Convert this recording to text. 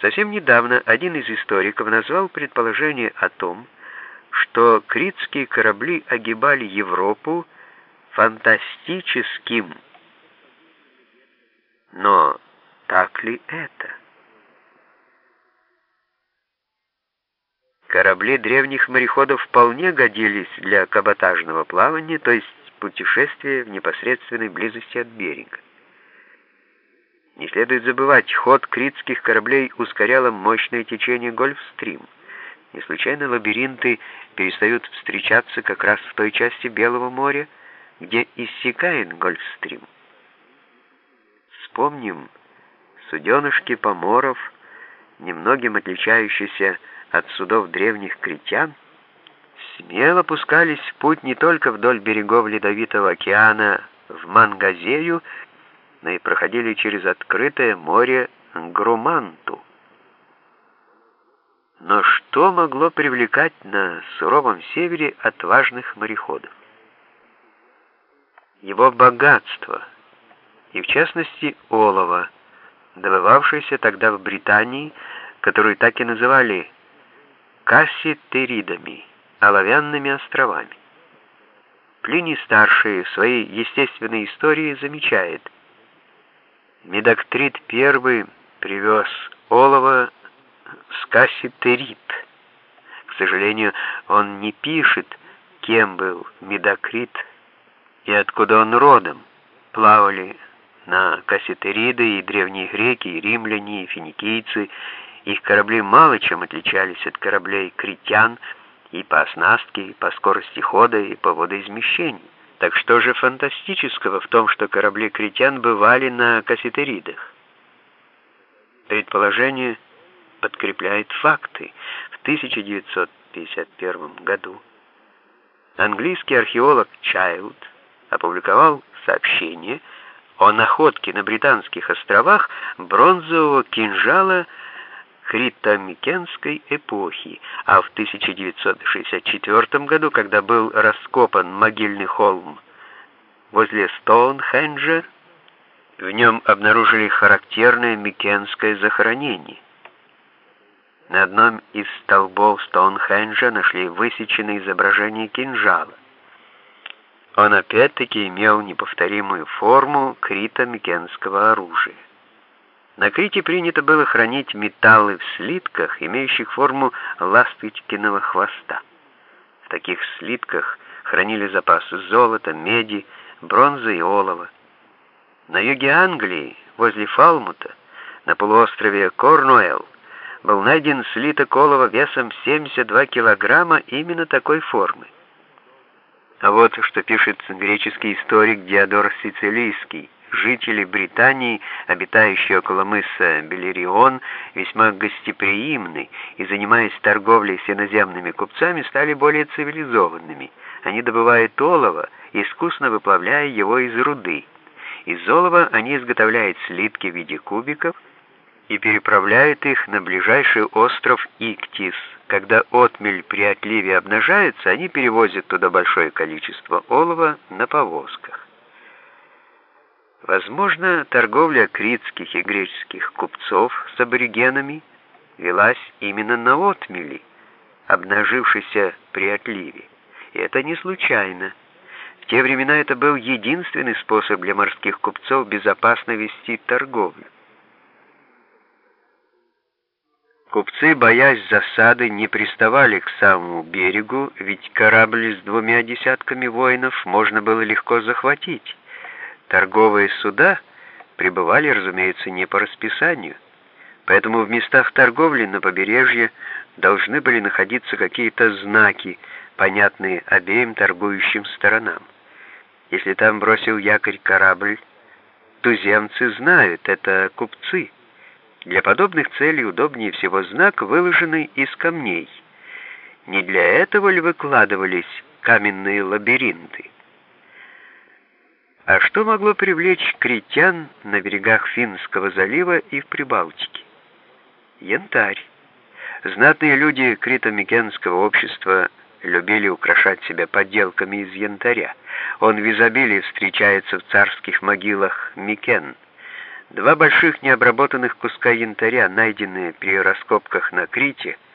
Совсем недавно один из историков назвал предположение о том, что критские корабли огибали Европу фантастическим. Но так ли это? Корабли древних мореходов вполне годились для каботажного плавания, то есть путешествия в непосредственной близости от берега. Не следует забывать, ход критских кораблей ускоряло мощное течение Гольфстрим. Не случайно лабиринты перестают встречаться как раз в той части Белого моря, где иссякает Гольфстрим. Вспомним суденышки поморов, немногим отличающиеся от судов древних критян, смело пускались в путь не только вдоль берегов Ледовитого океана в Мангазею, но и проходили через открытое море Груманту. Но что могло привлекать на суровом севере отважных мореходов? Его богатство, и в частности олово, добывавшееся тогда в Британии, которую так и называли касситеридами, оловянными островами. Плиний Старший в своей естественной истории замечает, Медоктрит I привез олово с касситерид. К сожалению, он не пишет, кем был Медокрит и откуда он родом. Плавали на касситериды и древние греки, и римляне, и финикийцы, их корабли мало чем отличались от кораблей критян и по оснастке, и по скорости хода, и по водоизмещению. Так что же фантастического в том, что корабли критян бывали на кассетеридах? Предположение подкрепляет факты. В 1951 году английский археолог Чайлд опубликовал сообщение о находке на Британских островах бронзового кинжала критомикенской эпохи, а в 1964 году, когда был раскопан могильный холм возле Стоунхенджа, в нем обнаружили характерное микенское захоронение. На одном из столбов Стоунхенджа нашли высеченное изображение кинжала. Он опять-таки имел неповторимую форму крито-микенского оружия. На Крите принято было хранить металлы в слитках, имеющих форму ласточкиного хвоста. В таких слитках хранили запасы золота, меди, бронзы и олова. На юге Англии, возле Фалмута, на полуострове Корнуэлл, был найден слиток олова весом 72 килограмма именно такой формы. А вот что пишет греческий историк Диодор Сицилийский. Жители Британии, обитающие около мыса Белерион, весьма гостеприимны и, занимаясь торговлей с иноземными купцами, стали более цивилизованными. Они добывают олово, искусно выплавляя его из руды. Из олова они изготовляют слитки в виде кубиков и переправляют их на ближайший остров Иктис. Когда отмель при отливе обнажается, они перевозят туда большое количество олова на повозках. Возможно, торговля критских и греческих купцов с аборигенами велась именно на отмели, обнажившейся при отливе. И это не случайно. В те времена это был единственный способ для морских купцов безопасно вести торговлю. Купцы, боясь засады, не приставали к самому берегу, ведь корабль с двумя десятками воинов можно было легко захватить. Торговые суда прибывали, разумеется, не по расписанию, поэтому в местах торговли на побережье должны были находиться какие-то знаки, понятные обеим торгующим сторонам. Если там бросил якорь корабль, туземцы знают, это купцы. Для подобных целей удобнее всего знак, выложенный из камней. Не для этого ли выкладывались каменные лабиринты? А что могло привлечь критян на берегах Финского залива и в Прибалтике? Янтарь. Знатные люди крито-микенского общества любили украшать себя подделками из янтаря. Он в изобилии встречается в царских могилах Микен. Два больших необработанных куска янтаря, найденные при раскопках на Крите,